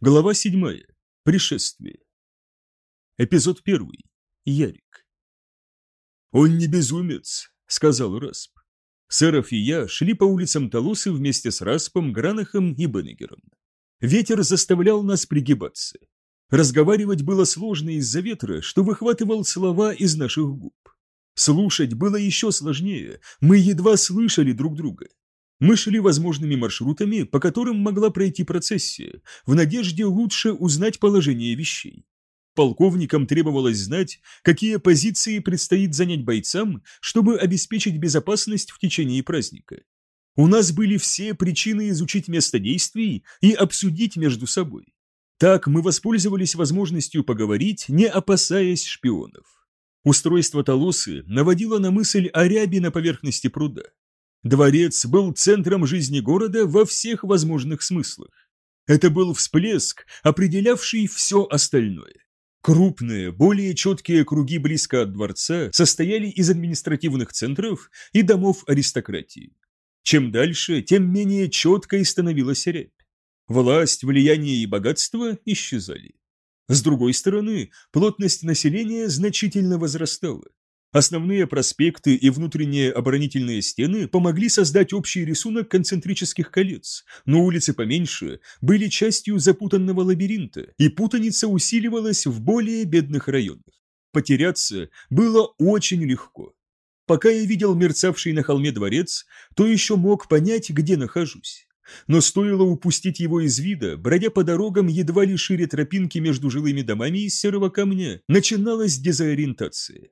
Глава 7. Пришествие. Эпизод 1. Ярик. «Он не безумец», — сказал Расп. Сэров и я шли по улицам Толусы вместе с Распом, Гранахом и Беннегером. Ветер заставлял нас пригибаться. Разговаривать было сложно из-за ветра, что выхватывал слова из наших губ. Слушать было еще сложнее, мы едва слышали друг друга. Мы шли возможными маршрутами, по которым могла пройти процессия, в надежде лучше узнать положение вещей. Полковникам требовалось знать, какие позиции предстоит занять бойцам, чтобы обеспечить безопасность в течение праздника. У нас были все причины изучить место действий и обсудить между собой. Так мы воспользовались возможностью поговорить, не опасаясь шпионов. Устройство Толосы наводило на мысль о рябе на поверхности пруда. Дворец был центром жизни города во всех возможных смыслах. Это был всплеск, определявший все остальное. Крупные, более четкие круги близко от дворца состояли из административных центров и домов аристократии. Чем дальше, тем менее четкой становилась рябь. Власть, влияние и богатство исчезали. С другой стороны, плотность населения значительно возрастала. Основные проспекты и внутренние оборонительные стены помогли создать общий рисунок концентрических колец, но улицы поменьше были частью запутанного лабиринта, и путаница усиливалась в более бедных районах. Потеряться было очень легко. Пока я видел мерцавший на холме дворец, то еще мог понять, где нахожусь. Но стоило упустить его из вида, бродя по дорогам едва ли шире тропинки между жилыми домами из серого камня, начиналась дезориентация.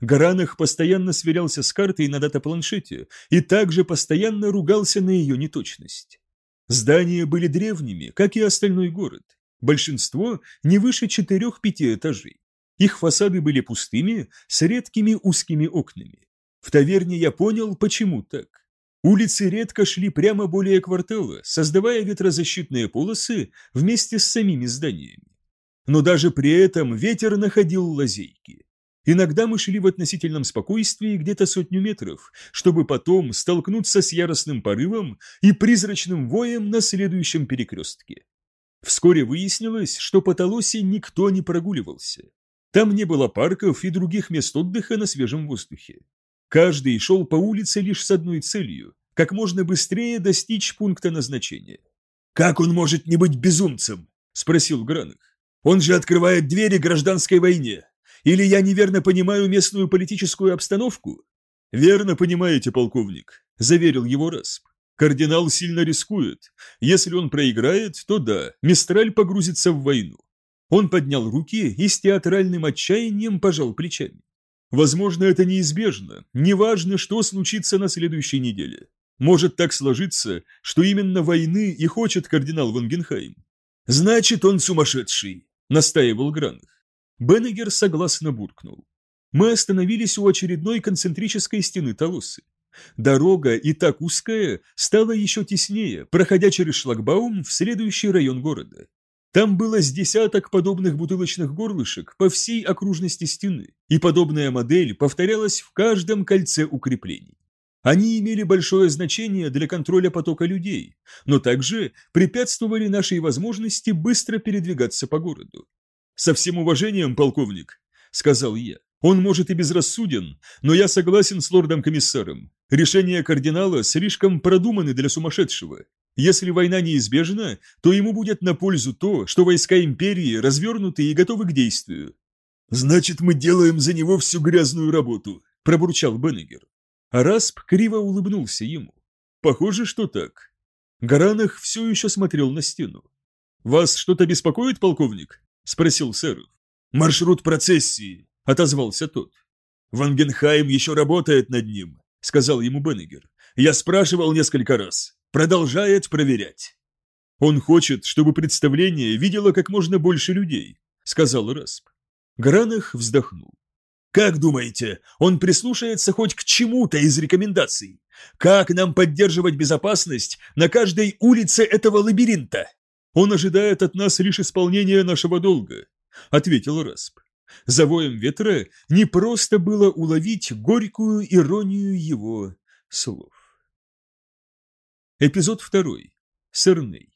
Гаранах постоянно сверялся с картой на датапланшете и также постоянно ругался на ее неточность. Здания были древними, как и остальной город. Большинство не выше четырех-пяти этажей. Их фасады были пустыми, с редкими узкими окнами. В таверне я понял, почему так. Улицы редко шли прямо более квартала, создавая ветрозащитные полосы вместе с самими зданиями. Но даже при этом ветер находил лазейки. Иногда мы шли в относительном спокойствии где-то сотню метров, чтобы потом столкнуться с яростным порывом и призрачным воем на следующем перекрестке. Вскоре выяснилось, что по Толосе никто не прогуливался. Там не было парков и других мест отдыха на свежем воздухе. Каждый шел по улице лишь с одной целью – как можно быстрее достичь пункта назначения. «Как он может не быть безумцем?» – спросил Гранах. «Он же открывает двери гражданской войне. Или я неверно понимаю местную политическую обстановку? Верно понимаете, полковник, заверил его Расп. Кардинал сильно рискует. Если он проиграет, то да, Мистраль погрузится в войну. Он поднял руки и с театральным отчаянием пожал плечами. Возможно, это неизбежно. Неважно, что случится на следующей неделе. Может так сложиться, что именно войны и хочет кардинал Вангенхайм. Значит, он сумасшедший, настаивал Гранах. Беннегер согласно буркнул. Мы остановились у очередной концентрической стены Толосы. Дорога, и так узкая, стала еще теснее, проходя через шлагбаум в следующий район города. Там было с десяток подобных бутылочных горлышек по всей окружности стены, и подобная модель повторялась в каждом кольце укреплений. Они имели большое значение для контроля потока людей, но также препятствовали нашей возможности быстро передвигаться по городу. «Со всем уважением, полковник», — сказал я. «Он, может, и безрассуден, но я согласен с лордом-комиссаром. Решения кардинала слишком продуманы для сумасшедшего. Если война неизбежна, то ему будет на пользу то, что войска империи развернуты и готовы к действию». «Значит, мы делаем за него всю грязную работу», – пробурчал Беннегер. А Расп криво улыбнулся ему. «Похоже, что так». Гаранах все еще смотрел на стену. «Вас что-то беспокоит, полковник?» Спросил сэр. «Маршрут процессии», — отозвался тот. «Вангенхайм еще работает над ним», — сказал ему Беннегер. «Я спрашивал несколько раз. Продолжает проверять». «Он хочет, чтобы представление видело как можно больше людей», — сказал Расп. Гранах вздохнул. «Как думаете, он прислушается хоть к чему-то из рекомендаций? Как нам поддерживать безопасность на каждой улице этого лабиринта?» «Он ожидает от нас лишь исполнения нашего долга», — ответил Расп. За воем ветра не просто было уловить горькую иронию его слов. Эпизод второй. Сырный.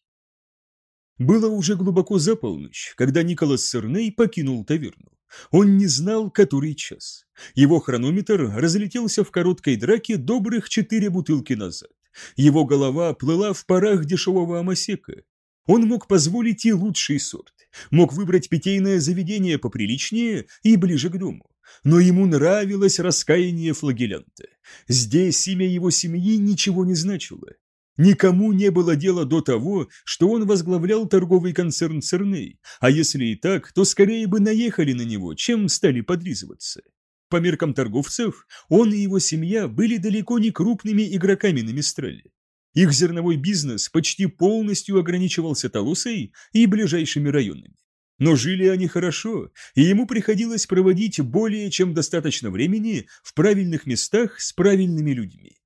Было уже глубоко за полночь, когда Николас Серней покинул таверну. Он не знал, который час. Его хронометр разлетелся в короткой драке добрых четыре бутылки назад. Его голова плыла в парах дешевого амасека. Он мог позволить и лучший сорт. Мог выбрать питейное заведение поприличнее и ближе к дому. Но ему нравилось раскаяние флагелянта. Здесь имя его семьи ничего не значило. Никому не было дела до того, что он возглавлял торговый концерн Церней, а если и так, то скорее бы наехали на него, чем стали подлизываться. По меркам торговцев, он и его семья были далеко не крупными игроками на Мистрале. Их зерновой бизнес почти полностью ограничивался Толусой и ближайшими районами. Но жили они хорошо, и ему приходилось проводить более чем достаточно времени в правильных местах с правильными людьми.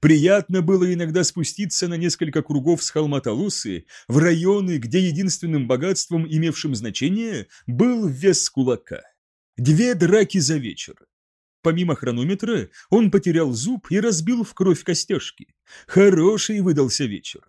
Приятно было иногда спуститься на несколько кругов с холма Талусы в районы, где единственным богатством, имевшим значение, был вес кулака. Две драки за вечер. Помимо хронометра, он потерял зуб и разбил в кровь костяшки. Хороший выдался вечер.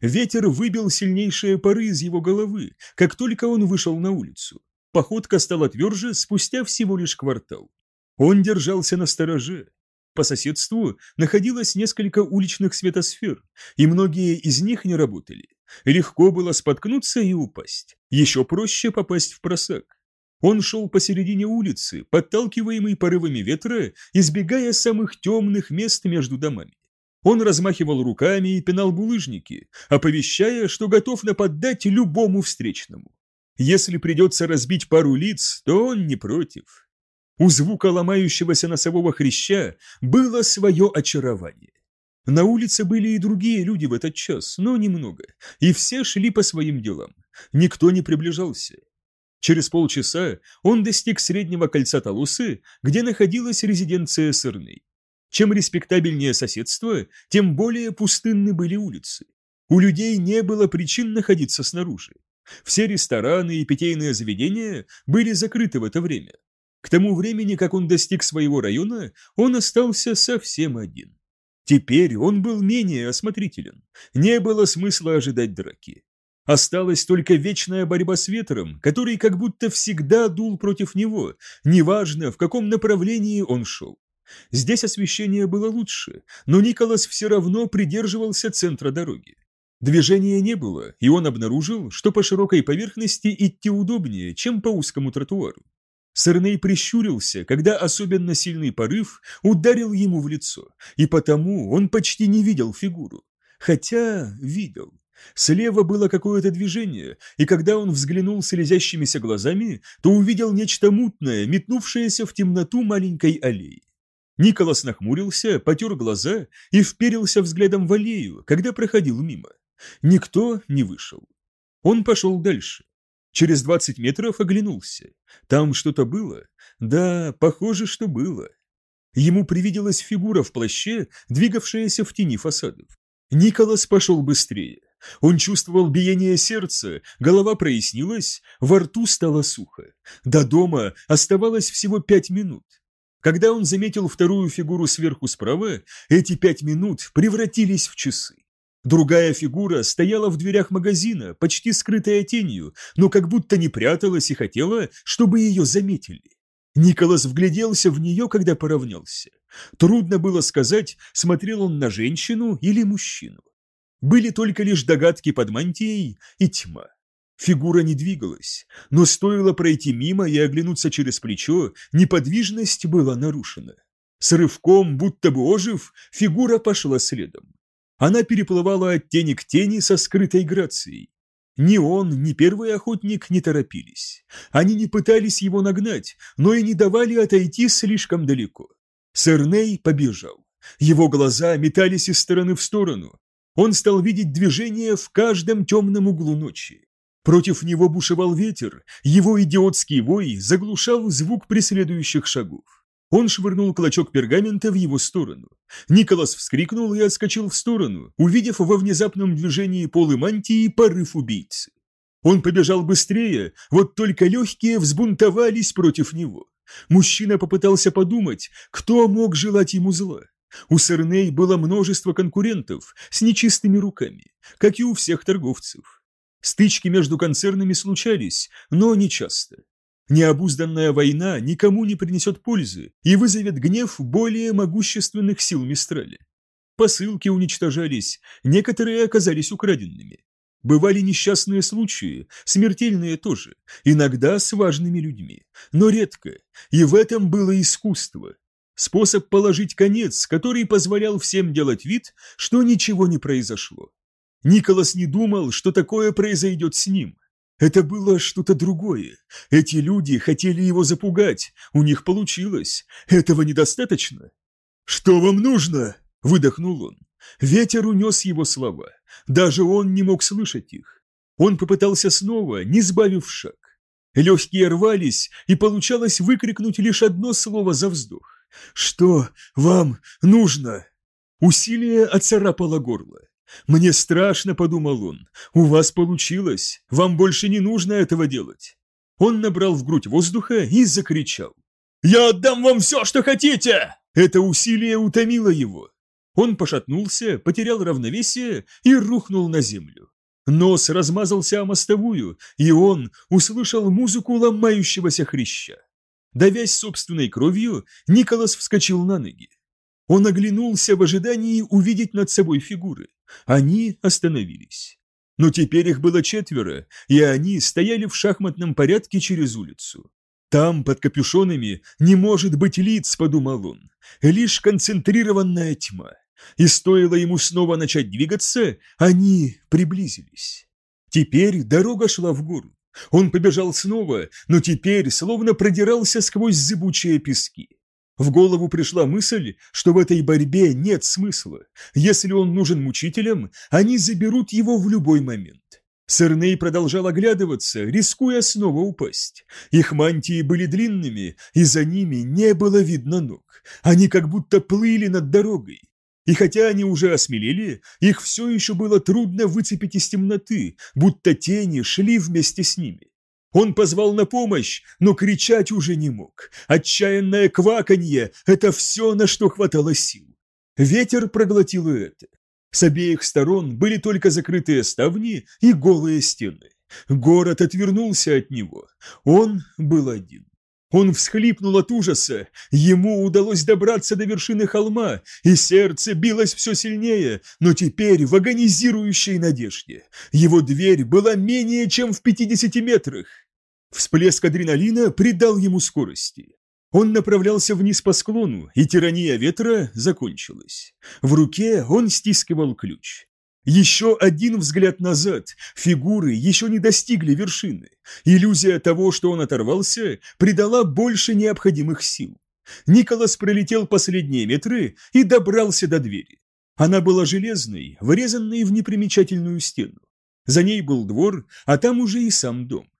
Ветер выбил сильнейшие пары из его головы, как только он вышел на улицу. Походка стала тверже спустя всего лишь квартал. Он держался на стороже, по соседству находилось несколько уличных светосфер, и многие из них не работали. Легко было споткнуться и упасть. Еще проще попасть в просак. Он шел посередине улицы, подталкиваемый порывами ветра, избегая самых темных мест между домами. Он размахивал руками и пинал булыжники, оповещая, что готов нападать любому встречному. Если придется разбить пару лиц, то он не против. У звука ломающегося носового хряща было свое очарование. На улице были и другие люди в этот час, но немного, и все шли по своим делам. Никто не приближался. Через полчаса он достиг среднего кольца Талусы, где находилась резиденция Сырной. Чем респектабельнее соседство, тем более пустынны были улицы. У людей не было причин находиться снаружи. Все рестораны и питейные заведения были закрыты в это время. К тому времени, как он достиг своего района, он остался совсем один. Теперь он был менее осмотрителен. Не было смысла ожидать драки. Осталась только вечная борьба с ветром, который как будто всегда дул против него, неважно, в каком направлении он шел. Здесь освещение было лучше, но Николас все равно придерживался центра дороги. Движения не было, и он обнаружил, что по широкой поверхности идти удобнее, чем по узкому тротуару. Сырней прищурился, когда особенно сильный порыв ударил ему в лицо, и потому он почти не видел фигуру. Хотя видел. Слева было какое-то движение, и когда он взглянул слезящимися глазами, то увидел нечто мутное, метнувшееся в темноту маленькой аллеи. Николас нахмурился, потер глаза и вперился взглядом в аллею, когда проходил мимо. Никто не вышел. Он пошел дальше. Через двадцать метров оглянулся. Там что-то было? Да, похоже, что было. Ему привиделась фигура в плаще, двигавшаяся в тени фасадов. Николас пошел быстрее. Он чувствовал биение сердца, голова прояснилась, во рту стало сухо. До дома оставалось всего пять минут. Когда он заметил вторую фигуру сверху справа, эти пять минут превратились в часы. Другая фигура стояла в дверях магазина, почти скрытая тенью, но как будто не пряталась и хотела, чтобы ее заметили. Николас вгляделся в нее, когда поравнялся. Трудно было сказать, смотрел он на женщину или мужчину. Были только лишь догадки под мантией и тьма. Фигура не двигалась, но стоило пройти мимо и оглянуться через плечо, неподвижность была нарушена. С рывком, будто бы ожив, фигура пошла следом. Она переплывала от тени к тени со скрытой грацией. Ни он, ни первый охотник не торопились. Они не пытались его нагнать, но и не давали отойти слишком далеко. Сэрней побежал. Его глаза метались из стороны в сторону. Он стал видеть движение в каждом темном углу ночи. Против него бушевал ветер, его идиотский вой заглушал звук преследующих шагов. Он швырнул клочок пергамента в его сторону. Николас вскрикнул и отскочил в сторону, увидев во внезапном движении полы мантии порыв убийцы. Он побежал быстрее, вот только легкие взбунтовались против него. Мужчина попытался подумать, кто мог желать ему зла. У Сырней было множество конкурентов с нечистыми руками, как и у всех торговцев. Стычки между концернами случались, но не часто. Необузданная война никому не принесет пользы и вызовет гнев более могущественных сил Мистрали. Посылки уничтожались, некоторые оказались украденными. Бывали несчастные случаи, смертельные тоже, иногда с важными людьми, но редко, и в этом было искусство. Способ положить конец, который позволял всем делать вид, что ничего не произошло. Николас не думал, что такое произойдет с ним. Это было что-то другое. Эти люди хотели его запугать, у них получилось. Этого недостаточно. «Что вам нужно?» – выдохнул он. Ветер унес его слова. Даже он не мог слышать их. Он попытался снова, не сбавив шаг. Легкие рвались, и получалось выкрикнуть лишь одно слово за вздох. «Что вам нужно?» Усилие отцарапало горло. «Мне страшно», — подумал он. «У вас получилось. Вам больше не нужно этого делать». Он набрал в грудь воздуха и закричал. «Я отдам вам все, что хотите!» Это усилие утомило его. Он пошатнулся, потерял равновесие и рухнул на землю. Нос размазался о мостовую, и он услышал музыку ломающегося хряща. Давясь собственной кровью, Николас вскочил на ноги. Он оглянулся в ожидании увидеть над собой фигуры. Они остановились. Но теперь их было четверо, и они стояли в шахматном порядке через улицу. Там, под капюшонами, не может быть лиц, подумал он, лишь концентрированная тьма. И стоило ему снова начать двигаться, они приблизились. Теперь дорога шла в гору. Он побежал снова, но теперь словно продирался сквозь зыбучие пески. В голову пришла мысль, что в этой борьбе нет смысла. Если он нужен мучителям, они заберут его в любой момент. Сырней продолжал оглядываться, рискуя снова упасть. Их мантии были длинными, и за ними не было видно ног. Они как будто плыли над дорогой. И хотя они уже осмелели, их все еще было трудно выцепить из темноты, будто тени шли вместе с ними. Он позвал на помощь, но кричать уже не мог. Отчаянное кваканье – это все, на что хватало сил. Ветер проглотил это. С обеих сторон были только закрытые ставни и голые стены. Город отвернулся от него. Он был один. Он всхлипнул от ужаса. Ему удалось добраться до вершины холма, и сердце билось все сильнее, но теперь в агонизирующей надежде. Его дверь была менее чем в 50 метрах. Всплеск адреналина придал ему скорости. Он направлялся вниз по склону, и тирания ветра закончилась. В руке он стискивал ключ. Еще один взгляд назад, фигуры еще не достигли вершины. Иллюзия того, что он оторвался, придала больше необходимых сил. Николас пролетел последние метры и добрался до двери. Она была железной, врезанной в непримечательную стену. За ней был двор, а там уже и сам дом.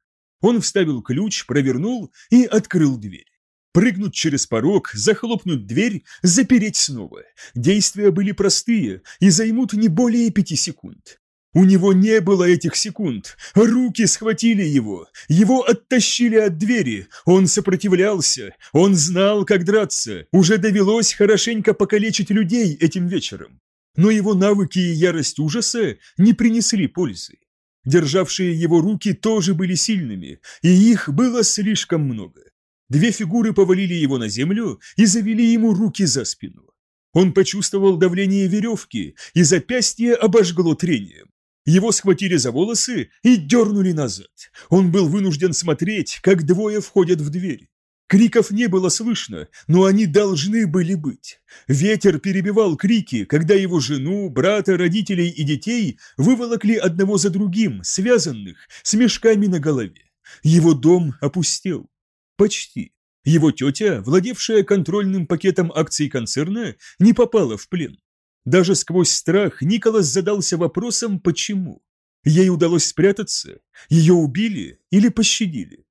Он вставил ключ, провернул и открыл дверь. Прыгнуть через порог, захлопнуть дверь, запереть снова. Действия были простые и займут не более пяти секунд. У него не было этих секунд. Руки схватили его. Его оттащили от двери. Он сопротивлялся. Он знал, как драться. Уже довелось хорошенько покалечить людей этим вечером. Но его навыки и ярость ужаса не принесли пользы. Державшие его руки тоже были сильными, и их было слишком много. Две фигуры повалили его на землю и завели ему руки за спину. Он почувствовал давление веревки, и запястье обожгло трением. Его схватили за волосы и дернули назад. Он был вынужден смотреть, как двое входят в дверь. Криков не было слышно, но они должны были быть. Ветер перебивал крики, когда его жену, брата, родителей и детей выволокли одного за другим, связанных, с мешками на голове. Его дом опустел. Почти. Его тетя, владевшая контрольным пакетом акций концерна, не попала в плен. Даже сквозь страх Николас задался вопросом, почему. Ей удалось спрятаться, ее убили или пощадили.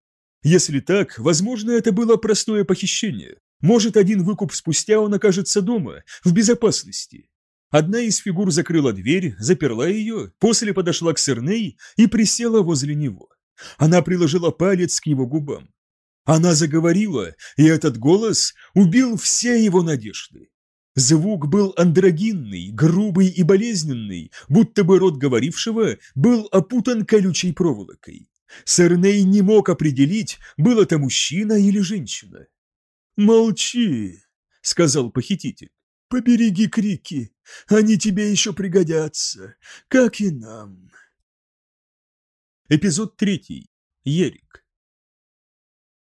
Если так, возможно, это было простое похищение. Может, один выкуп спустя он окажется дома, в безопасности. Одна из фигур закрыла дверь, заперла ее, после подошла к Серней и присела возле него. Она приложила палец к его губам. Она заговорила, и этот голос убил все его надежды. Звук был андрогинный, грубый и болезненный, будто бы рот говорившего был опутан колючей проволокой. Сэрней не мог определить, был это мужчина или женщина. «Молчи», — сказал похититель. «Побереги крики, они тебе еще пригодятся, как и нам». Эпизод третий. Ерик.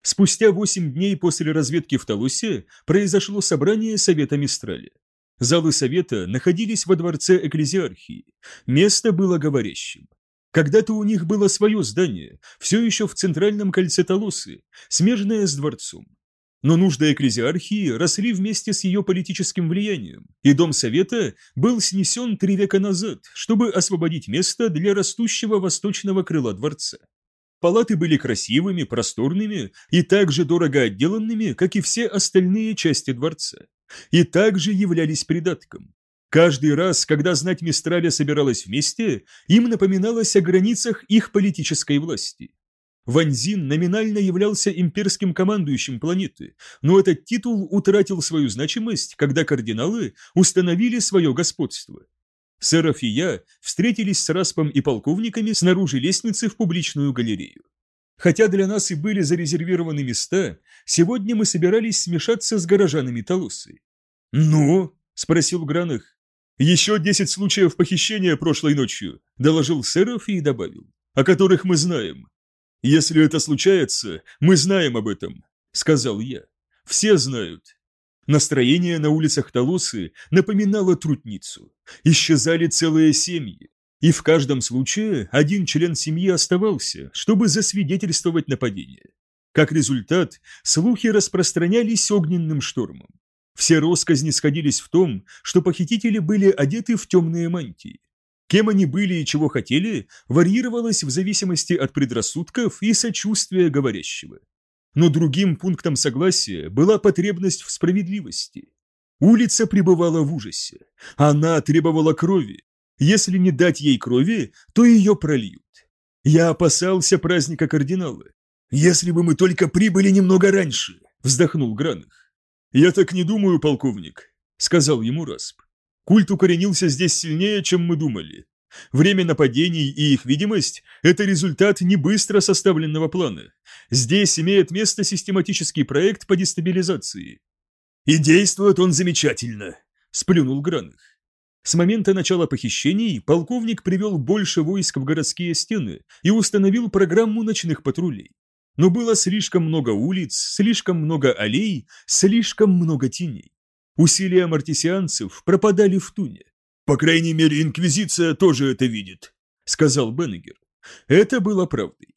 Спустя восемь дней после разведки в Талусе произошло собрание Совета Мистрали. Залы Совета находились во дворце Экклезиархии. Место было говорящим. Когда-то у них было свое здание, все еще в центральном кольце Талусы, смежное с дворцом. Но нужды экклезиархии росли вместе с ее политическим влиянием, и Дом Совета был снесен три века назад, чтобы освободить место для растущего восточного крыла дворца. Палаты были красивыми, просторными и так же дорого отделанными, как и все остальные части дворца, и также являлись придатком. Каждый раз, когда знать Мистраля собиралась вместе, им напоминалось о границах их политической власти. Ванзин номинально являлся имперским командующим планеты, но этот титул утратил свою значимость, когда кардиналы установили свое господство. Сэров и я встретились с Распом и полковниками снаружи лестницы в публичную галерею. Хотя для нас и были зарезервированы места, сегодня мы собирались смешаться с горожанами Талусы. «Ну?» – спросил Гранах. «Еще десять случаев похищения прошлой ночью», – доложил Сэров и добавил, – «о которых мы знаем. Если это случается, мы знаем об этом», – сказал я. «Все знают. Настроение на улицах Толосы напоминало трутницу. Исчезали целые семьи. И в каждом случае один член семьи оставался, чтобы засвидетельствовать нападение. Как результат, слухи распространялись огненным штормом. Все россказни сходились в том, что похитители были одеты в темные мантии. Кем они были и чего хотели, варьировалось в зависимости от предрассудков и сочувствия говорящего. Но другим пунктом согласия была потребность в справедливости. Улица пребывала в ужасе. Она требовала крови. Если не дать ей крови, то ее прольют. Я опасался праздника кардинала. «Если бы мы только прибыли немного раньше», — вздохнул Гранах. «Я так не думаю, полковник», — сказал ему Расп. «Культ укоренился здесь сильнее, чем мы думали. Время нападений и их видимость – это результат не быстро составленного плана. Здесь имеет место систематический проект по дестабилизации. «И действует он замечательно», – сплюнул Гранах. С момента начала похищений полковник привел больше войск в городские стены и установил программу ночных патрулей. Но было слишком много улиц, слишком много аллей, слишком много теней. Усилия мартисианцев пропадали в туне. «По крайней мере, Инквизиция тоже это видит», — сказал Беннегер. Это было правдой.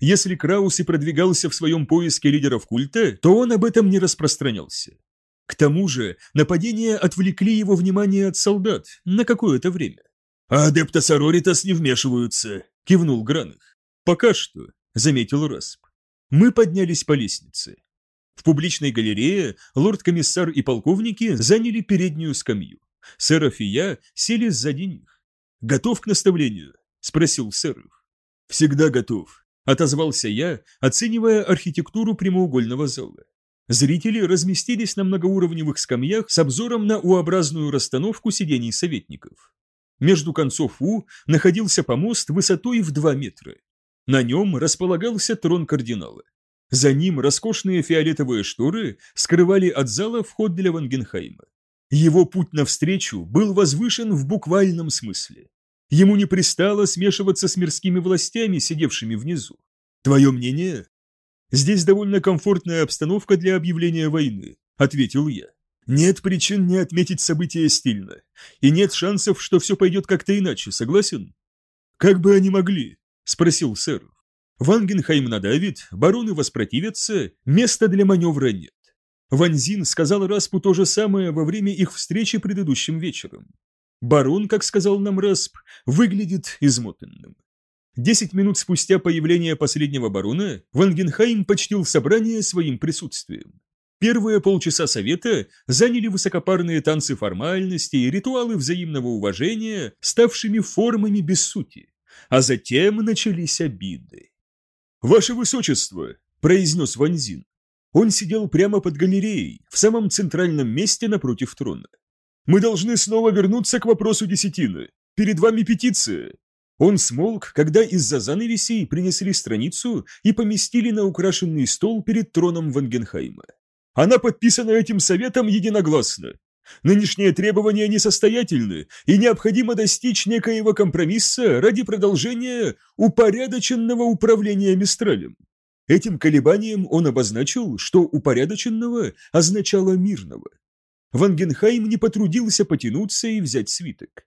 Если Краус и продвигался в своем поиске лидеров культа, то он об этом не распространялся. К тому же нападения отвлекли его внимание от солдат на какое-то время. «А адептас Ароритас не вмешиваются», — кивнул Гранах. «Пока что», — заметил Расп. Мы поднялись по лестнице. В публичной галерее лорд-комиссар и полковники заняли переднюю скамью. Сэров и я сели сзади них. «Готов к наставлению?» – спросил Сэров. «Всегда готов», – отозвался я, оценивая архитектуру прямоугольного зала. Зрители разместились на многоуровневых скамьях с обзором на U-образную расстановку сидений советников. Между концов У находился помост высотой в 2 метра. На нем располагался трон кардинала. За ним роскошные фиолетовые шторы скрывали от зала вход для Вангенхайма. Его путь навстречу был возвышен в буквальном смысле. Ему не пристало смешиваться с мирскими властями, сидевшими внизу. Твое мнение? Здесь довольно комфортная обстановка для объявления войны, ответил я. Нет причин не отметить события стильно, и нет шансов, что все пойдет как-то иначе, согласен? Как бы они могли? Спросил сэр. Вангенхайм надавит, бароны воспротивятся, места для маневра нет. Ванзин сказал Распу то же самое во время их встречи предыдущим вечером. Барон, как сказал нам Расп, выглядит измотанным. Десять минут спустя появления последнего барона Вангенхайм почтил собрание своим присутствием. Первые полчаса совета заняли высокопарные танцы формальности и ритуалы взаимного уважения, ставшими формами без сути. А затем начались обиды. «Ваше Высочество!» – произнес Ванзин. Он сидел прямо под галереей, в самом центральном месте напротив трона. Мы должны снова вернуться к вопросу десятины. Перед вами петиция. Он смолк, когда из-за занавесей принесли страницу и поместили на украшенный стол перед троном Вангенхайма. Она подписана этим советом единогласно. Нынешние требования несостоятельны, и необходимо достичь некоего компромисса ради продолжения упорядоченного управления Мистралем. Этим колебанием он обозначил, что упорядоченного означало мирного. Вангенхайм не потрудился потянуться и взять свиток.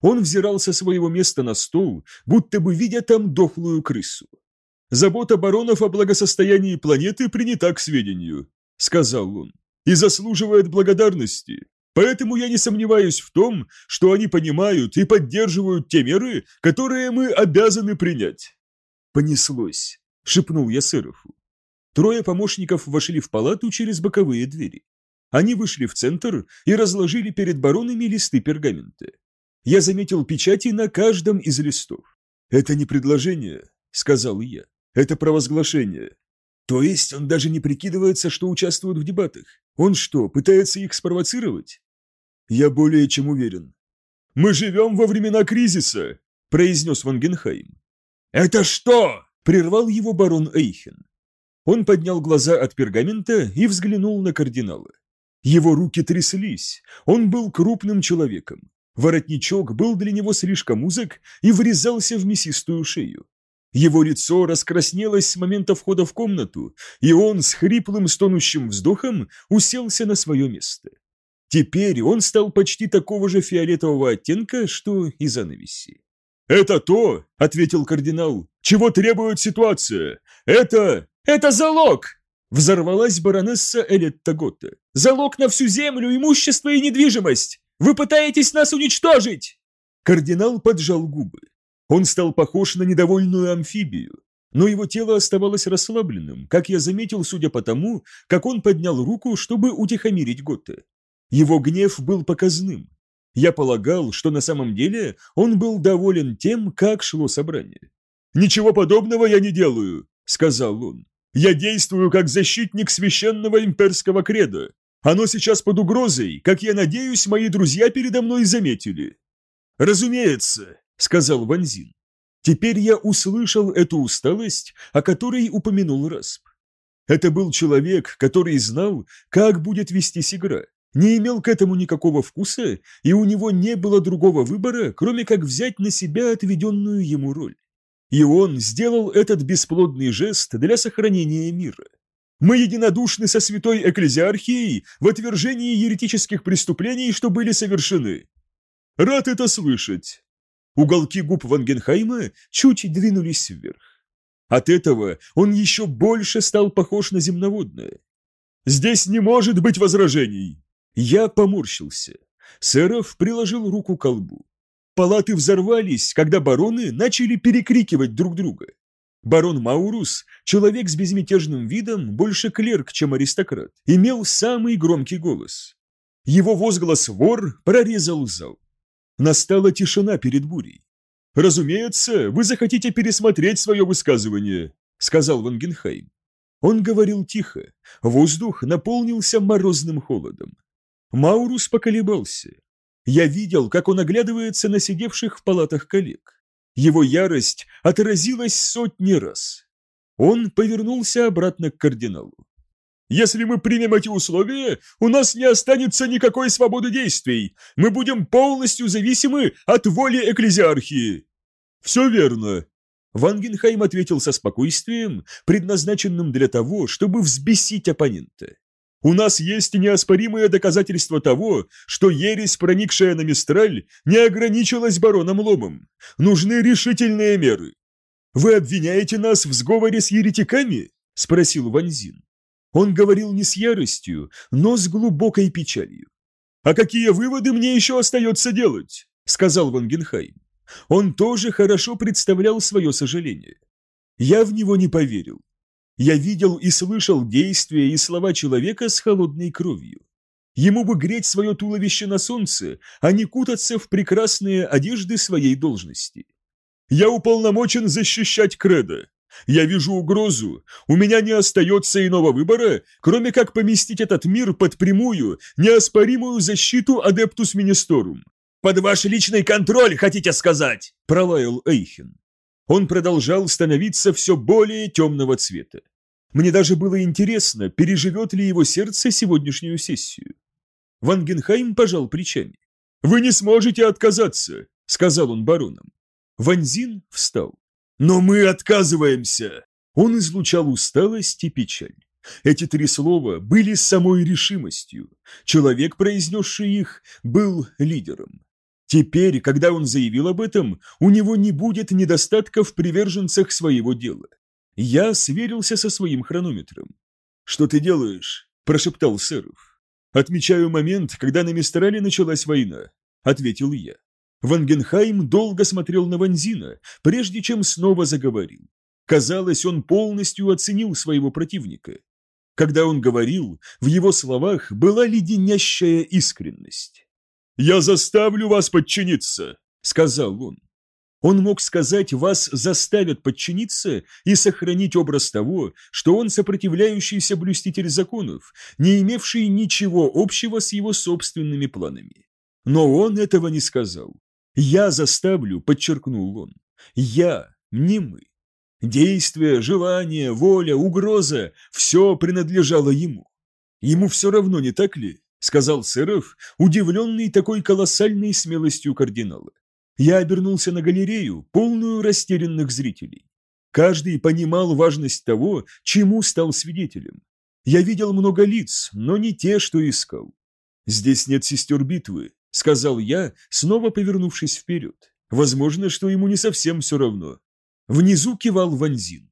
Он взирал со своего места на стол, будто бы видя там дохлую крысу. «Забота баронов о благосостоянии планеты принята к сведению», — сказал он, — «и заслуживает благодарности. Поэтому я не сомневаюсь в том, что они понимают и поддерживают те меры, которые мы обязаны принять». «Понеслось», — шепнул я Серофу. Трое помощников вошли в палату через боковые двери. Они вышли в центр и разложили перед баронами листы пергамента. Я заметил печати на каждом из листов. «Это не предложение», — сказал я. «Это провозглашение». То есть он даже не прикидывается, что участвует в дебатах? Он что, пытается их спровоцировать? Я более чем уверен. «Мы живем во времена кризиса», — произнес Вангенхайм. «Это что?» — прервал его барон Эйхен. Он поднял глаза от пергамента и взглянул на кардинала. Его руки тряслись, он был крупным человеком. Воротничок был для него слишком узок и врезался в мясистую шею. Его лицо раскраснелось с момента входа в комнату, и он с хриплым стонущим вздохом уселся на свое место. Теперь он стал почти такого же фиолетового оттенка, что и занавеси. «Это то», — ответил кардинал, — «чего требует ситуация. Это... это залог!» Взорвалась баронесса Элетта Готта. «Залог на всю землю, имущество и недвижимость! Вы пытаетесь нас уничтожить!» Кардинал поджал губы. Он стал похож на недовольную амфибию, но его тело оставалось расслабленным, как я заметил, судя по тому, как он поднял руку, чтобы утихомирить Готте. Его гнев был показным. Я полагал, что на самом деле он был доволен тем, как шло собрание. «Ничего подобного я не делаю», — сказал он. «Я действую как защитник священного имперского креда. Оно сейчас под угрозой, как я надеюсь, мои друзья передо мной заметили. Разумеется, сказал Ванзин. Теперь я услышал эту усталость, о которой упомянул Расп. Это был человек, который знал, как будет вестись игра, не имел к этому никакого вкуса, и у него не было другого выбора, кроме как взять на себя отведенную ему роль. И он сделал этот бесплодный жест для сохранения мира. Мы единодушны со святой экклезиархией в отвержении еретических преступлений, что были совершены. Рад это слышать. Уголки губ Вангенхайма чуть двинулись вверх. От этого он еще больше стал похож на земноводное. «Здесь не может быть возражений!» Я поморщился. Сэров приложил руку к колбу. Палаты взорвались, когда бароны начали перекрикивать друг друга. Барон Маурус, человек с безмятежным видом, больше клерк, чем аристократ, имел самый громкий голос. Его возглас «вор» прорезал зал. Настала тишина перед бурей. «Разумеется, вы захотите пересмотреть свое высказывание», — сказал Вангенхайм. Он говорил тихо, воздух наполнился морозным холодом. Маурус поколебался. Я видел, как он оглядывается на сидевших в палатах коллег. Его ярость отразилась сотни раз. Он повернулся обратно к кардиналу. «Если мы примем эти условия, у нас не останется никакой свободы действий. Мы будем полностью зависимы от воли экклезиархии». «Все верно», Вангенхайм ответил со спокойствием, предназначенным для того, чтобы взбесить оппонента. У нас есть неоспоримые доказательства того, что ересь, проникшая на Мистраль, не ограничилась бароном Ломом. Нужны решительные меры. Вы обвиняете нас в сговоре с еретиками? Спросил Ванзин. Он говорил не с яростью, но с глубокой печалью. «А какие выводы мне еще остается делать?» — сказал Вангенхайм. Он тоже хорошо представлял свое сожаление. Я в него не поверил. Я видел и слышал действия и слова человека с холодной кровью. Ему бы греть свое туловище на солнце, а не кутаться в прекрасные одежды своей должности. Я уполномочен защищать кредо. Я вижу угрозу. У меня не остается иного выбора, кроме как поместить этот мир под прямую, неоспоримую защиту Адептус Министорум. «Под ваш личный контроль, хотите сказать?» – пролаял Эйхен. Он продолжал становиться все более темного цвета. Мне даже было интересно, переживет ли его сердце сегодняшнюю сессию. Вангенхайм пожал плечами. «Вы не сможете отказаться», — сказал он баронам. Ванзин встал. «Но мы отказываемся!» Он излучал усталость и печаль. Эти три слова были самой решимостью. Человек, произнесший их, был лидером. Теперь, когда он заявил об этом, у него не будет недостатка в приверженцах своего дела. Я сверился со своим хронометром. «Что ты делаешь?» – прошептал Сэров. «Отмечаю момент, когда на Мистрале началась война», – ответил я. Вангенхайм долго смотрел на Ванзина, прежде чем снова заговорил. Казалось, он полностью оценил своего противника. Когда он говорил, в его словах была леденящая искренность. «Я заставлю вас подчиниться», — сказал он. Он мог сказать «вас заставят подчиниться» и сохранить образ того, что он сопротивляющийся блюститель законов, не имевший ничего общего с его собственными планами. Но он этого не сказал. «Я заставлю», — подчеркнул он. «Я, не мы». Действие, желание, воля, угроза – все принадлежало ему. Ему все равно, не так ли? – сказал Сыров, удивленный такой колоссальной смелостью кардинала. Я обернулся на галерею, полную растерянных зрителей. Каждый понимал важность того, чему стал свидетелем. Я видел много лиц, но не те, что искал. «Здесь нет сестер битвы», — сказал я, снова повернувшись вперед. Возможно, что ему не совсем все равно. Внизу кивал Ванзин.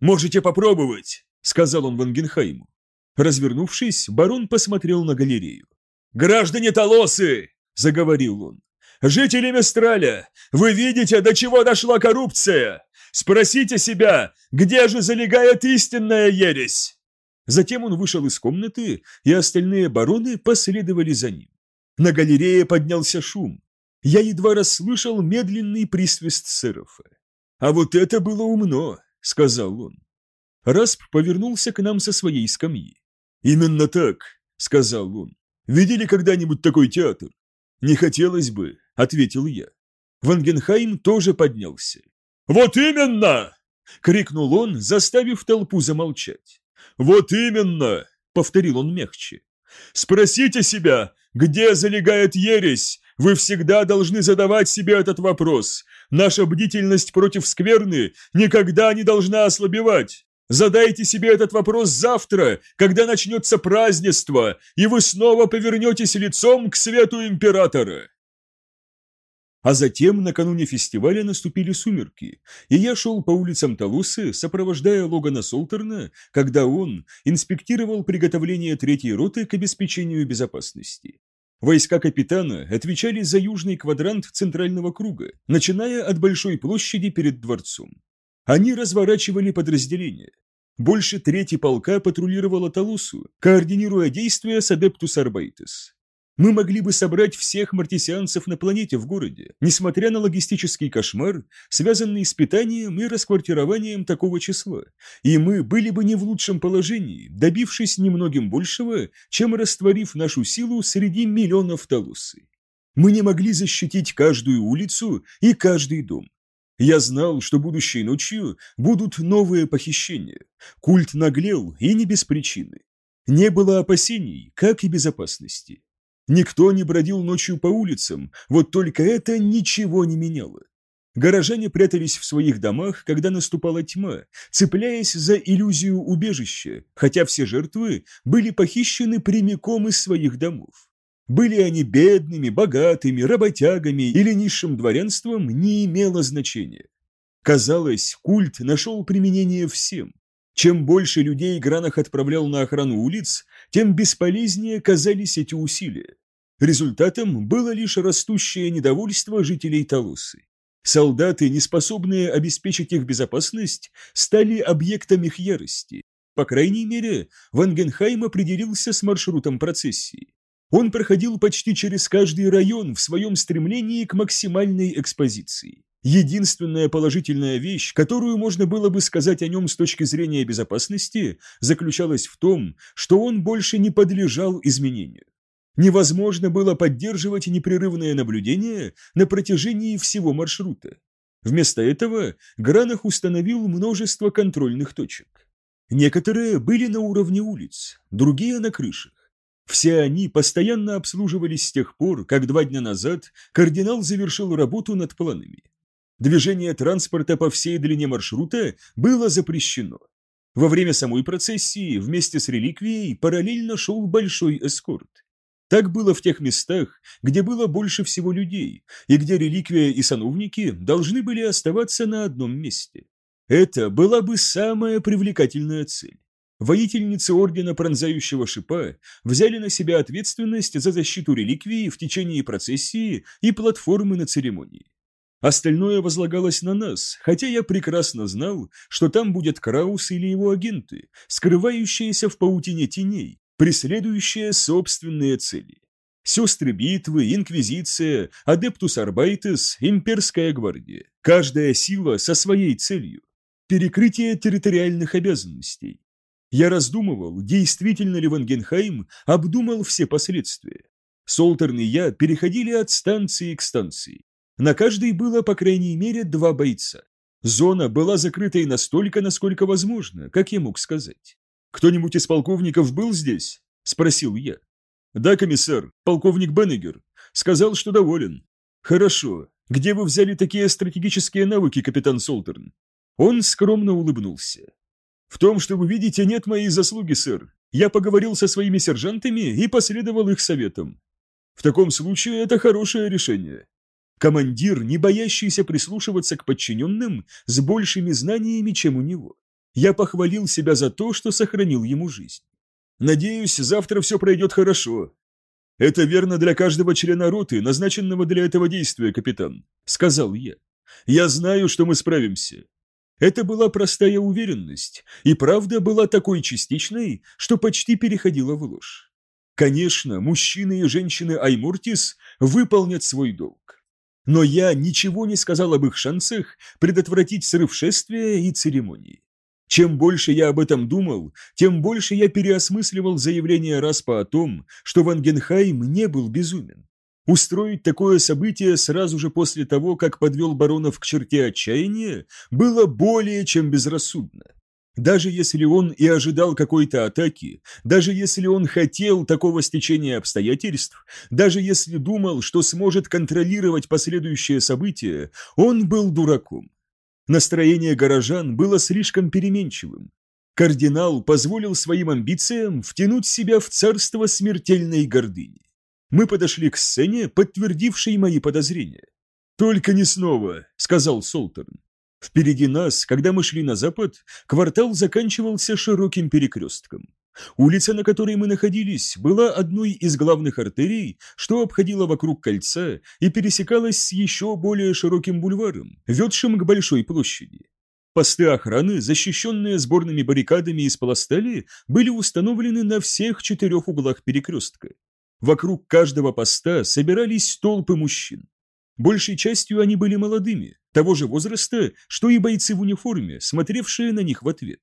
«Можете попробовать», — сказал он Вангенхайму. Развернувшись, барон посмотрел на галерею. «Граждане Толосы!» – заговорил он. «Жители Мистраля, вы видите, до чего дошла коррупция? Спросите себя, где же залегает истинная ересь?» Затем он вышел из комнаты, и остальные бароны последовали за ним. На галерее поднялся шум. Я едва расслышал медленный присвист Серафа. «А вот это было умно», — сказал он. Расп повернулся к нам со своей скамьи. «Именно так», — сказал он. «Видели когда-нибудь такой театр?» «Не хотелось бы», — ответил я. Вангенхайм тоже поднялся. «Вот именно!» — крикнул он, заставив толпу замолчать. «Вот именно!» — повторил он мягче. «Спросите себя, где залегает ересь? Вы всегда должны задавать себе этот вопрос. Наша бдительность против скверны никогда не должна ослабевать. Задайте себе этот вопрос завтра, когда начнется празднество, и вы снова повернетесь лицом к свету императора. А затем, накануне фестиваля, наступили сумерки, и я шел по улицам Талусы, сопровождая Логана Солтерна, когда он инспектировал приготовление третьей роты к обеспечению безопасности. Войска капитана отвечали за южный квадрант центрального круга, начиная от большой площади перед дворцом. Они разворачивали подразделения. Больше трети полка патрулировала Талусу, координируя действия с Адептус Арбайтес. Мы могли бы собрать всех мартисианцев на планете в городе, несмотря на логистический кошмар, связанный с питанием и расквартированием такого числа, и мы были бы не в лучшем положении, добившись немногим большего, чем растворив нашу силу среди миллионов Талусы. Мы не могли защитить каждую улицу и каждый дом. Я знал, что будущей ночью будут новые похищения. Культ наглел, и не без причины. Не было опасений, как и безопасности. Никто не бродил ночью по улицам, вот только это ничего не меняло. Горожане прятались в своих домах, когда наступала тьма, цепляясь за иллюзию убежища, хотя все жертвы были похищены прямиком из своих домов. Были они бедными, богатыми, работягами или низшим дворянством, не имело значения. Казалось, культ нашел применение всем. Чем больше людей Гранах отправлял на охрану улиц, тем бесполезнее казались эти усилия. Результатом было лишь растущее недовольство жителей Талусы. Солдаты, не способные обеспечить их безопасность, стали объектом их ярости. По крайней мере, Вангенхайм определился с маршрутом процессии. Он проходил почти через каждый район в своем стремлении к максимальной экспозиции. Единственная положительная вещь, которую можно было бы сказать о нем с точки зрения безопасности, заключалась в том, что он больше не подлежал изменению. Невозможно было поддерживать непрерывное наблюдение на протяжении всего маршрута. Вместо этого Гранах установил множество контрольных точек. Некоторые были на уровне улиц, другие на крышах. Все они постоянно обслуживались с тех пор, как два дня назад кардинал завершил работу над планами. Движение транспорта по всей длине маршрута было запрещено. Во время самой процессии вместе с реликвией параллельно шел большой эскорт. Так было в тех местах, где было больше всего людей, и где реликвия и сановники должны были оставаться на одном месте. Это была бы самая привлекательная цель. Воительницы Ордена Пронзающего Шипа взяли на себя ответственность за защиту реликвии в течение процессии и платформы на церемонии. Остальное возлагалось на нас, хотя я прекрасно знал, что там будет Краус или его агенты, скрывающиеся в паутине теней, преследующие собственные цели. Сестры битвы, инквизиция, адептус арбайтес, имперская гвардия. Каждая сила со своей целью. Перекрытие территориальных обязанностей. Я раздумывал, действительно ли Вангенхайм обдумал все последствия. Солтерн и я переходили от станции к станции. На каждой было по крайней мере два бойца. Зона была закрытой настолько, насколько возможно, как я мог сказать. «Кто-нибудь из полковников был здесь?» – спросил я. «Да, комиссар, полковник Беннегер. Сказал, что доволен». «Хорошо. Где вы взяли такие стратегические навыки, капитан Солтерн?» Он скромно улыбнулся. «В том, что вы видите, нет моей заслуги, сэр. Я поговорил со своими сержантами и последовал их советам. В таком случае это хорошее решение. Командир, не боящийся прислушиваться к подчиненным, с большими знаниями, чем у него. Я похвалил себя за то, что сохранил ему жизнь. Надеюсь, завтра все пройдет хорошо. Это верно для каждого члена роты, назначенного для этого действия, капитан, сказал я. Я знаю, что мы справимся. Это была простая уверенность, и правда была такой частичной, что почти переходила в ложь. Конечно, мужчины и женщины Аймуртис выполнят свой долг. Но я ничего не сказал об их шансах предотвратить срыв шествия и церемонии. Чем больше я об этом думал, тем больше я переосмысливал заявление Распа о том, что Вангенхайм не был безумен. Устроить такое событие сразу же после того, как подвел баронов к черте отчаяния, было более чем безрассудно. Даже если он и ожидал какой-то атаки, даже если он хотел такого стечения обстоятельств, даже если думал, что сможет контролировать последующие события, он был дураком. Настроение горожан было слишком переменчивым. Кардинал позволил своим амбициям втянуть себя в царство смертельной гордыни. Мы подошли к сцене, подтвердившей мои подозрения. «Только не снова», — сказал Солтерн. Впереди нас, когда мы шли на запад, квартал заканчивался широким перекрестком. Улица, на которой мы находились, была одной из главных артерий, что обходила вокруг кольца и пересекалась с еще более широким бульваром, ведшим к большой площади. Посты охраны, защищенные сборными баррикадами из полостали, были установлены на всех четырех углах перекрестка. Вокруг каждого поста собирались толпы мужчин. Большей частью они были молодыми, того же возраста, что и бойцы в униформе, смотревшие на них в ответ.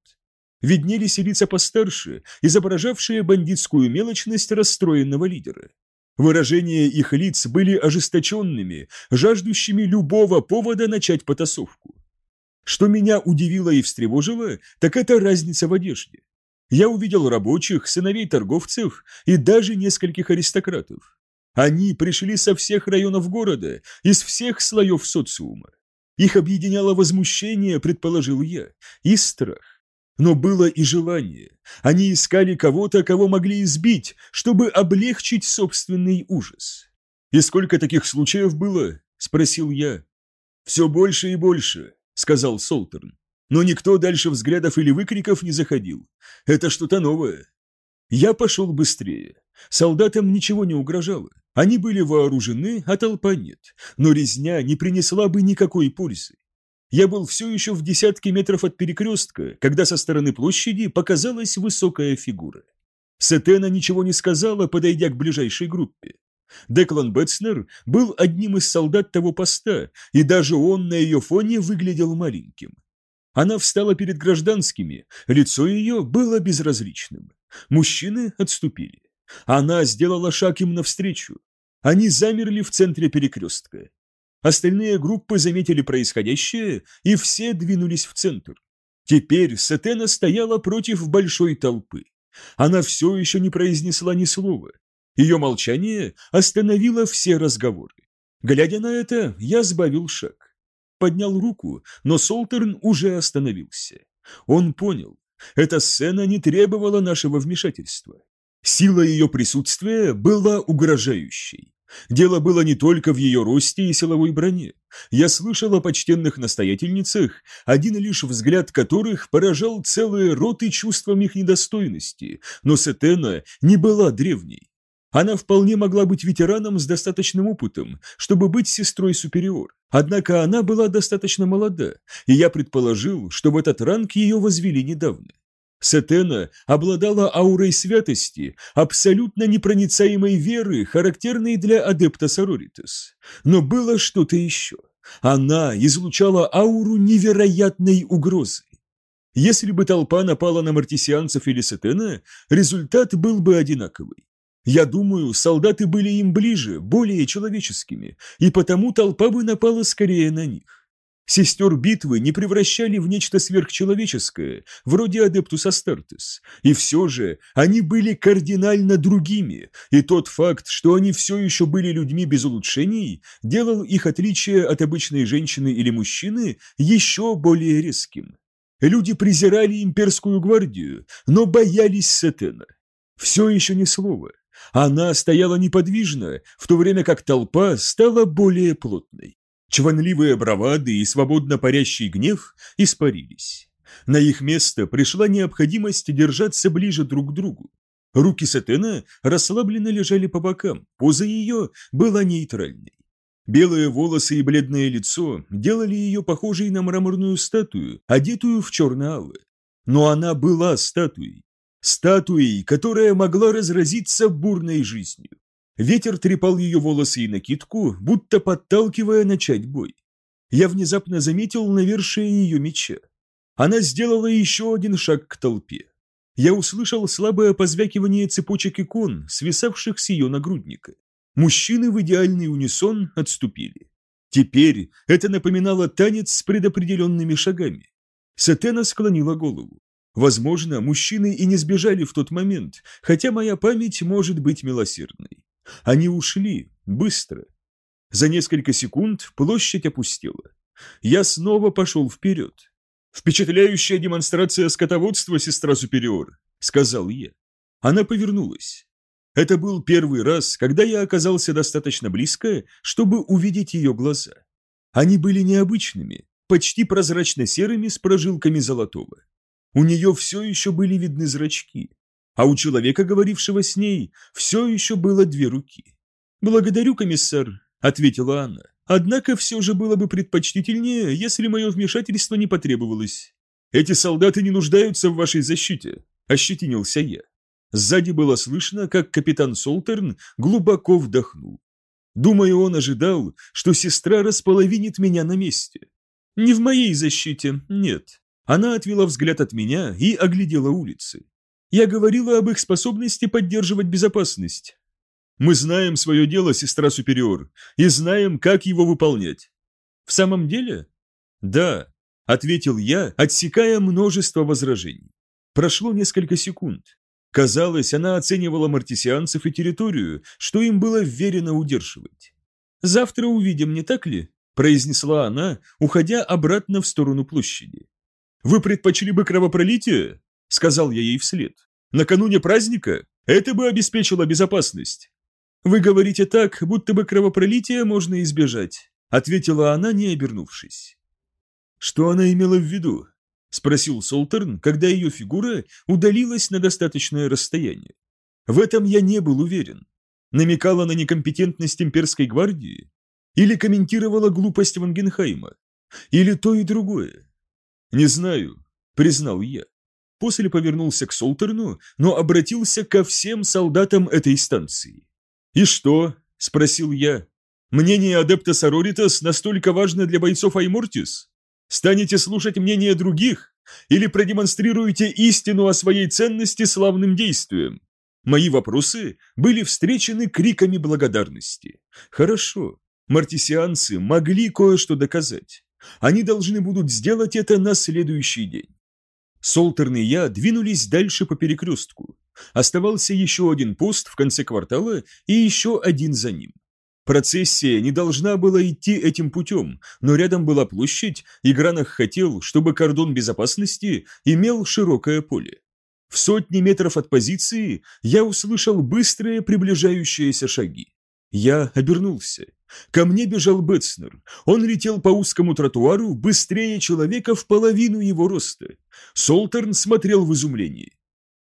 Виднелись и лица постарше, изображавшие бандитскую мелочность расстроенного лидера. Выражения их лиц были ожесточенными, жаждущими любого повода начать потасовку. Что меня удивило и встревожило, так это разница в одежде. Я увидел рабочих, сыновей торговцев и даже нескольких аристократов. Они пришли со всех районов города, из всех слоев социума. Их объединяло возмущение, предположил я, и страх. Но было и желание. Они искали кого-то, кого могли избить, чтобы облегчить собственный ужас. «И сколько таких случаев было?» – спросил я. «Все больше и больше», – сказал Солтерн. «Но никто дальше взглядов или выкриков не заходил. Это что-то новое». Я пошел быстрее. Солдатам ничего не угрожало. Они были вооружены, а толпа нет, но резня не принесла бы никакой пользы. Я был все еще в десятке метров от перекрестка, когда со стороны площади показалась высокая фигура. Сетена ничего не сказала, подойдя к ближайшей группе. Деклан Бетснер был одним из солдат того поста, и даже он на ее фоне выглядел маленьким. Она встала перед гражданскими, лицо ее было безразличным. Мужчины отступили. Она сделала шаг им навстречу. Они замерли в центре перекрестка. Остальные группы заметили происходящее, и все двинулись в центр. Теперь Сатена стояла против большой толпы. Она все еще не произнесла ни слова. Ее молчание остановило все разговоры. Глядя на это, я сбавил шаг. Поднял руку, но Солтерн уже остановился. Он понял, эта сцена не требовала нашего вмешательства. Сила ее присутствия была угрожающей. Дело было не только в ее росте и силовой броне. Я слышал о почтенных настоятельницах, один лишь взгляд которых поражал целые роты чувством их недостойности, но Сетена не была древней. Она вполне могла быть ветераном с достаточным опытом, чтобы быть сестрой Супериор. Однако она была достаточно молода, и я предположил, что в этот ранг ее возвели недавно. Сетена обладала аурой святости, абсолютно непроницаемой веры, характерной для адепта Сороритес. Но было что-то еще. Она излучала ауру невероятной угрозы. Если бы толпа напала на мартисианцев или Сетена, результат был бы одинаковый. Я думаю, солдаты были им ближе, более человеческими, и потому толпа бы напала скорее на них. Сестер битвы не превращали в нечто сверхчеловеческое, вроде Адептус Астартес, и все же они были кардинально другими, и тот факт, что они все еще были людьми без улучшений, делал их отличие от обычной женщины или мужчины еще более резким. Люди презирали имперскую гвардию, но боялись Сетена. Все еще ни слова. Она стояла неподвижно, в то время как толпа стала более плотной. Чванливые бравады и свободно парящий гнев испарились. На их место пришла необходимость держаться ближе друг к другу. Руки Сатена расслабленно лежали по бокам, поза ее была нейтральной. Белые волосы и бледное лицо делали ее похожей на мраморную статую, одетую в черно-алое. Но она была статуей. Статуей, которая могла разразиться бурной жизнью. Ветер трепал ее волосы и накидку, будто подталкивая начать бой. Я внезапно заметил навершие ее меча. Она сделала еще один шаг к толпе. Я услышал слабое позвякивание цепочек икон, свисавших с ее нагрудника. Мужчины в идеальный унисон отступили. Теперь это напоминало танец с предопределенными шагами. Сатена склонила голову. Возможно, мужчины и не сбежали в тот момент, хотя моя память может быть милосердной. Они ушли, быстро. За несколько секунд площадь опустела. Я снова пошел вперед. «Впечатляющая демонстрация скотоводства, сестра Супериор», — сказал я. Она повернулась. Это был первый раз, когда я оказался достаточно близко, чтобы увидеть ее глаза. Они были необычными, почти прозрачно-серыми с прожилками золотого. У нее все еще были видны зрачки, а у человека, говорившего с ней, все еще было две руки. «Благодарю, комиссар», — ответила она. «Однако все же было бы предпочтительнее, если мое вмешательство не потребовалось. Эти солдаты не нуждаются в вашей защите», — ощетинился я. Сзади было слышно, как капитан Солтерн глубоко вдохнул. Думаю, он ожидал, что сестра располовинит меня на месте. Не в моей защите, нет. Она отвела взгляд от меня и оглядела улицы. Я говорила об их способности поддерживать безопасность. Мы знаем свое дело, сестра Супериор, и знаем, как его выполнять. В самом деле? Да, ответил я, отсекая множество возражений. Прошло несколько секунд. Казалось, она оценивала мартисианцев и территорию, что им было вверено удерживать. «Завтра увидим, не так ли?» – произнесла она, уходя обратно в сторону площади. «Вы предпочли бы кровопролитие?» – сказал я ей вслед. «Накануне праздника? Это бы обеспечило безопасность». «Вы говорите так, будто бы кровопролития можно избежать», – ответила она, не обернувшись. «Что она имела в виду?» – спросил Солтерн, когда ее фигура удалилась на достаточное расстояние. В этом я не был уверен. Намекала на некомпетентность имперской гвардии? Или комментировала глупость Вангенхайма? Или то и другое? «Не знаю», — признал я. После повернулся к Солтерну, но обратился ко всем солдатам этой станции. «И что?» – спросил я. «Мнение адепта Сороритас настолько важно для бойцов Аймортис? Станете слушать мнение других или продемонстрируете истину о своей ценности славным действием?» Мои вопросы были встречены криками благодарности. Хорошо, мартисианцы могли кое-что доказать. Они должны будут сделать это на следующий день. Солтерн и я двинулись дальше по перекрестку. Оставался еще один пост в конце квартала и еще один за ним. Процессия не должна была идти этим путем, но рядом была площадь, и Гранах хотел, чтобы кордон безопасности имел широкое поле. В сотни метров от позиции я услышал быстрые приближающиеся шаги. Я обернулся. Ко мне бежал Бетснер. Он летел по узкому тротуару быстрее человека в половину его роста. Солтерн смотрел в изумлении.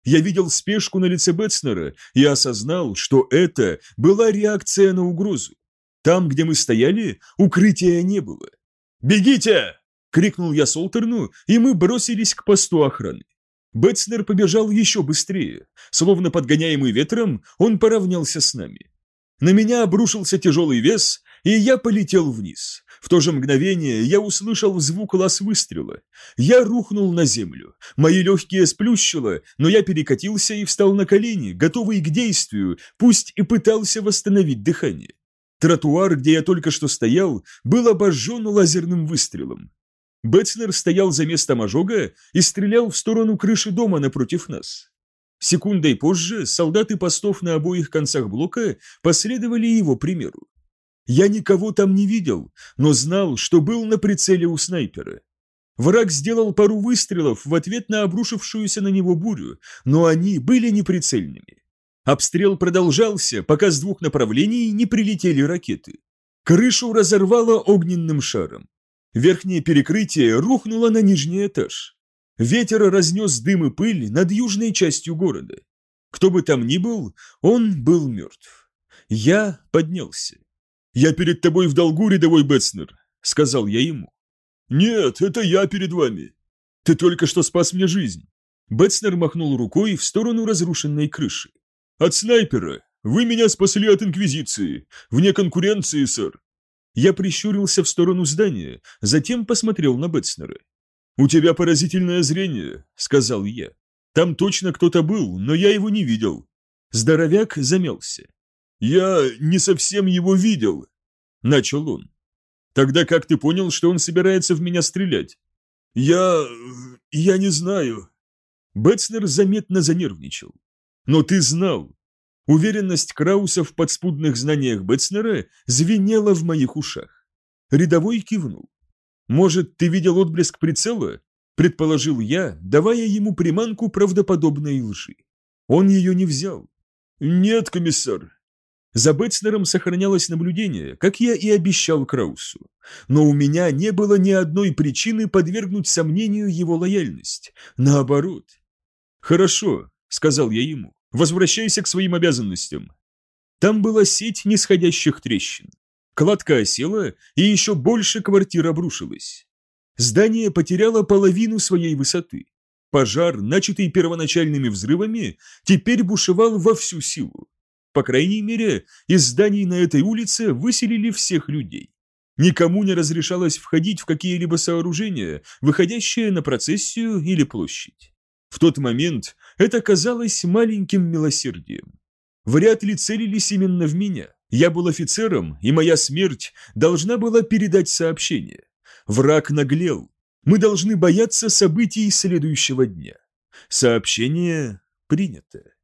Я видел спешку на лице Бетснера и осознал, что это была реакция на угрозу. Там, где мы стояли, укрытия не было. «Бегите!» — крикнул я Солтерну, и мы бросились к посту охраны. Бетснер побежал еще быстрее. Словно подгоняемый ветром, он поравнялся с нами. На меня обрушился тяжелый вес, и я полетел вниз. В то же мгновение я услышал звук лаз выстрела. Я рухнул на землю. Мои легкие сплющило, но я перекатился и встал на колени, готовый к действию, пусть и пытался восстановить дыхание. Тротуар, где я только что стоял, был обожжен лазерным выстрелом. Бетцнер стоял за местом ожога и стрелял в сторону крыши дома напротив нас. Секундой позже солдаты постов на обоих концах блока последовали его примеру. Я никого там не видел, но знал, что был на прицеле у снайпера. Враг сделал пару выстрелов в ответ на обрушившуюся на него бурю, но они были неприцельными. Обстрел продолжался, пока с двух направлений не прилетели ракеты. Крышу разорвало огненным шаром. Верхнее перекрытие рухнуло на нижний этаж. Ветер разнес дым и пыль над южной частью города. Кто бы там ни был, он был мертв. Я поднялся. «Я перед тобой в долгу, рядовой Бетснер», — сказал я ему. «Нет, это я перед вами. Ты только что спас мне жизнь». Бетснер махнул рукой в сторону разрушенной крыши. «От снайпера. Вы меня спасли от Инквизиции. Вне конкуренции, сэр. Я прищурился в сторону здания, затем посмотрел на Бетснера. «У тебя поразительное зрение», — сказал я. «Там точно кто-то был, но я его не видел». Здоровяк замялся. «Я не совсем его видел», — начал он. «Тогда как ты понял, что он собирается в меня стрелять?» «Я... я не знаю». Бетснер заметно занервничал. «Но ты знал. Уверенность Крауса в подспудных знаниях Бетснера звенела в моих ушах. Рядовой кивнул. «Может, ты видел отблеск прицела?» – предположил я, давая ему приманку правдоподобной лжи. Он ее не взял. «Нет, комиссар». За Бетснером сохранялось наблюдение, как я и обещал Краусу. Но у меня не было ни одной причины подвергнуть сомнению его лояльность. Наоборот. «Хорошо», – сказал я ему. Возвращайся к своим обязанностям. Там была сеть нисходящих трещин. Кладка осела, и еще больше квартир обрушилась. Здание потеряло половину своей высоты. Пожар, начатый первоначальными взрывами, теперь бушевал во всю силу. По крайней мере, из зданий на этой улице выселили всех людей. Никому не разрешалось входить в какие-либо сооружения, выходящие на процессию или площадь. В тот момент это казалось маленьким милосердием. Вряд ли целились именно в меня. Я был офицером, и моя смерть должна была передать сообщение. Враг наглел. Мы должны бояться событий следующего дня. Сообщение принято.